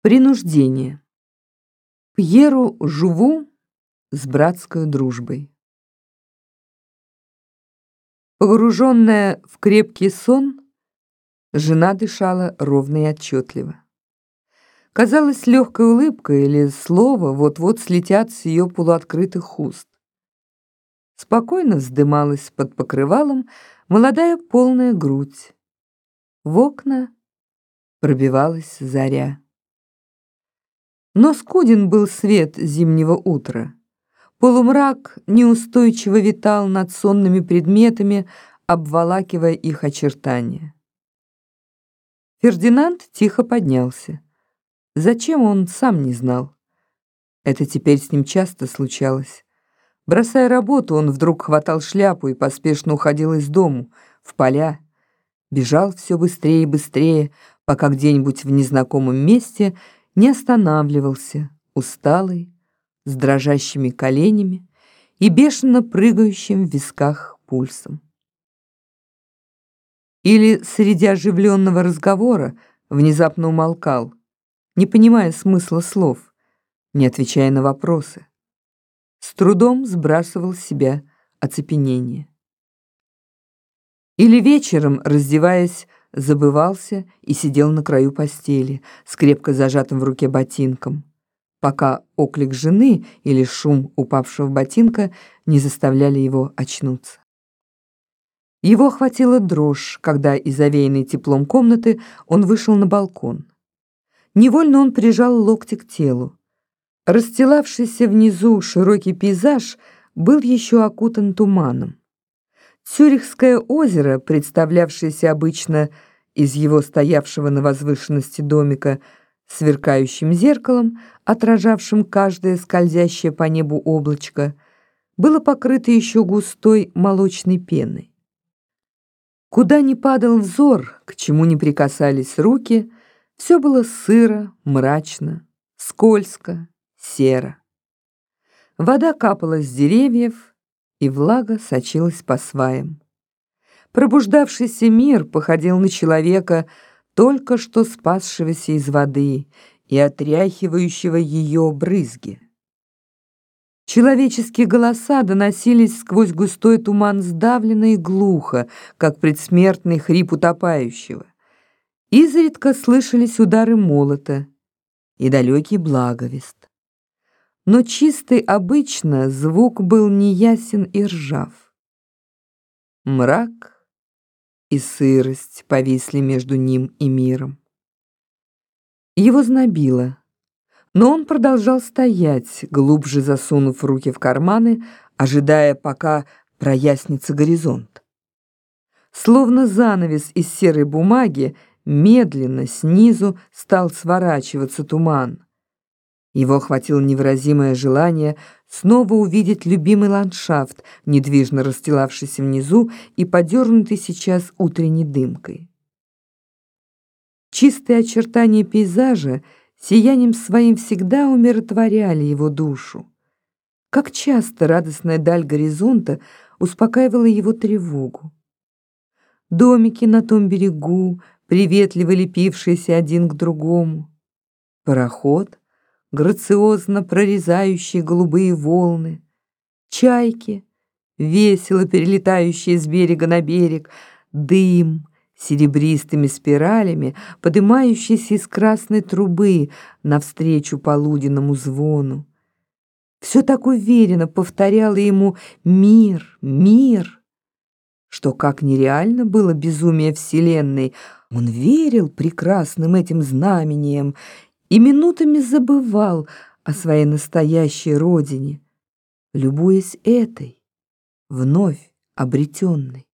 Принуждение. Пьеру Жуву с братской дружбой. Погруженная в крепкий сон, жена дышала ровно и отчетливо. Казалось, легкая улыбка или слово вот-вот слетят с ее полуоткрытых уст. Спокойно вздымалась под покрывалом молодая полная грудь. В окна пробивалась заря. Но скуден был свет зимнего утра. Полумрак неустойчиво витал над сонными предметами, обволакивая их очертания. Фердинанд тихо поднялся. Зачем он сам не знал? Это теперь с ним часто случалось. Бросая работу, он вдруг хватал шляпу и поспешно уходил из дому, в поля. Бежал все быстрее и быстрее, пока где-нибудь в незнакомом месте не останавливался, усталый, с дрожащими коленями и бешено прыгающим в висках пульсом. Или среди оживленного разговора внезапно умолкал, не понимая смысла слов, не отвечая на вопросы. С трудом сбрасывал с себя оцепенение. Или вечером, раздеваясь, забывался и сидел на краю постели с крепко зажатым в руке ботинком, пока оклик жены или шум упавшего ботинка не заставляли его очнуться. Его охватила дрожь, когда из овеянной теплом комнаты он вышел на балкон. Невольно он прижал локти к телу. Расстилавшийся внизу широкий пейзаж был еще окутан туманом. Цюрихское озеро, представлявшееся обычно из его стоявшего на возвышенности домика сверкающим зеркалом, отражавшим каждое скользящее по небу облачко, было покрыто еще густой молочной пеной. Куда ни падал взор, к чему ни прикасались руки, все было сыро, мрачно, скользко, серо. Вода капала с деревьев, и влага сочилась по сваям. Пробуждавшийся мир походил на человека, только что спасшегося из воды и отряхивающего ее брызги. Человеческие голоса доносились сквозь густой туман сдавленно и глухо, как предсмертный хрип утопающего. Изредка слышались удары молота и далекий благовест но чистый обычно звук был неясен и ржав. Мрак и сырость повисли между ним и миром. Его знобило, но он продолжал стоять, глубже засунув руки в карманы, ожидая, пока прояснится горизонт. Словно занавес из серой бумаги, медленно снизу стал сворачиваться туман. Его охватило невыразимое желание снова увидеть любимый ландшафт, недвижно расстилавшийся внизу и подернутый сейчас утренней дымкой. Чистые очертания пейзажа сиянием своим всегда умиротворяли его душу. Как часто радостная даль горизонта успокаивала его тревогу. Домики на том берегу, приветливо лепившиеся один к другому. Пароход — грациозно прорезающие голубые волны, чайки, весело перелетающие с берега на берег, дым серебристыми спиралями, поднимающийся из красной трубы навстречу полуденному звону. Все так уверенно повторяло ему «Мир, мир!» Что как нереально было безумие Вселенной, он верил прекрасным этим знамением и минутами забывал о своей настоящей родине, любуясь этой, вновь обретенной.